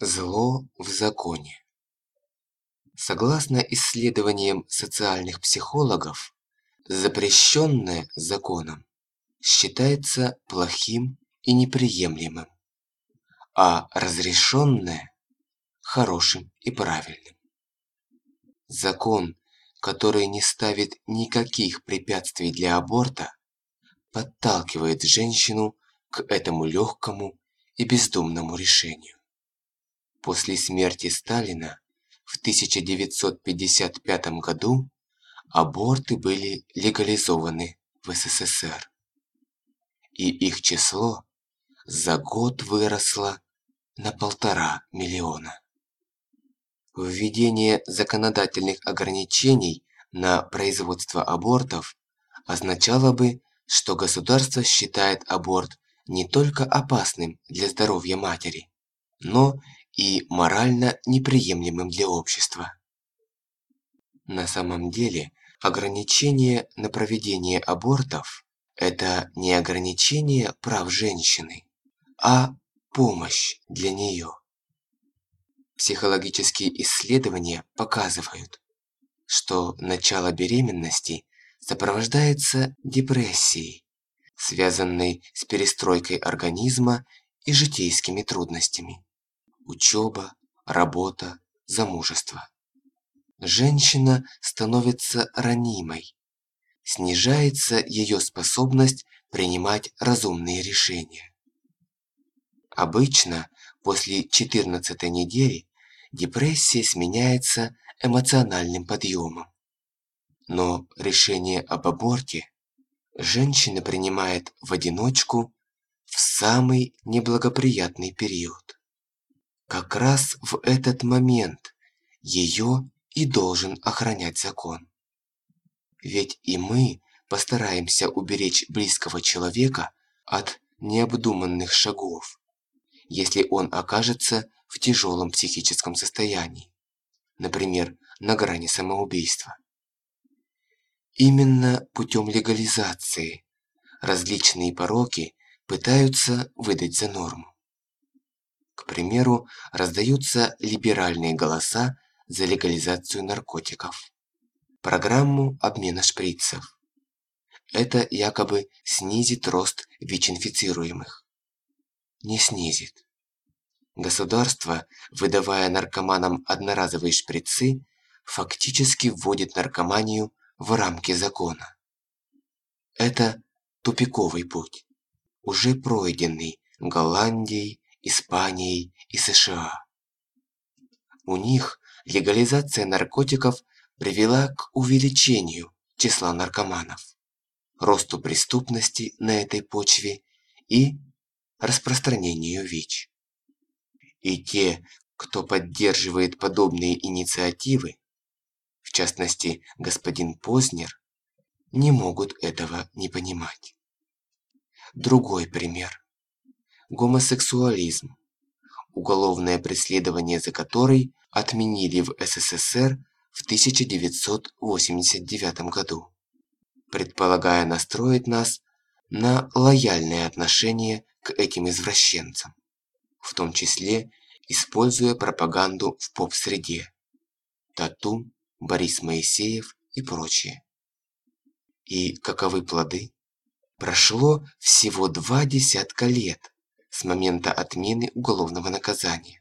Зло в законе. Согласно исследованиям социальных психологов, запрещенное законом считается плохим и неприемлемым, а разрешенное – хорошим и правильным. Закон, который не ставит никаких препятствий для аборта, подталкивает женщину к этому легкому и бездумному решению. После смерти Сталина в 1955 году аборты были легализованы в СССР. И их число за год выросло на полтора миллиона. Введение законодательных ограничений на производство абортов означало бы, что государство считает аборт не только опасным для здоровья матери, но и морально неприемлемым для общества. На самом деле, ограничение на проведение абортов – это не ограничение прав женщины, а помощь для нее. Психологические исследования показывают, что начало беременности сопровождается депрессией, связанной с перестройкой организма и житейскими трудностями учеба, работа, замужество. Женщина становится ранимой. Снижается ее способность принимать разумные решения. Обычно после 14 недели депрессия сменяется эмоциональным подъемом. Но решение об аборте женщина принимает в одиночку в самый неблагоприятный период. Как раз в этот момент ее и должен охранять закон. Ведь и мы постараемся уберечь близкого человека от необдуманных шагов, если он окажется в тяжелом психическом состоянии, например, на грани самоубийства. Именно путем легализации различные пороки пытаются выдать за норму. Примеру, раздаются либеральные голоса за легализацию наркотиков. Программу обмена шприцев. Это якобы снизит рост ВИЧ-инфицируемых. Не снизит. Государство, выдавая наркоманам одноразовые шприцы, фактически вводит наркоманию в рамки закона. Это тупиковый путь, уже пройденный Голландией, Испанией и США. У них легализация наркотиков привела к увеличению числа наркоманов, росту преступности на этой почве и распространению ВИЧ. И те, кто поддерживает подобные инициативы, в частности господин Познер, не могут этого не понимать. Другой пример гомосексуализм, уголовное преследование за который отменили в СССР в 1989 году, предполагая настроить нас на лояльное отношение к этим извращенцам, в том числе используя пропаганду в поп-среде. Тату, Борис Моисеев и прочее. И каковы плоды? Прошло всего два десятка лет с момента отмены уголовного наказания.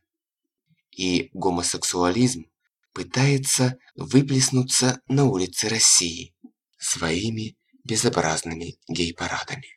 И гомосексуализм пытается выплеснуться на улицы России своими безобразными гей-парадами.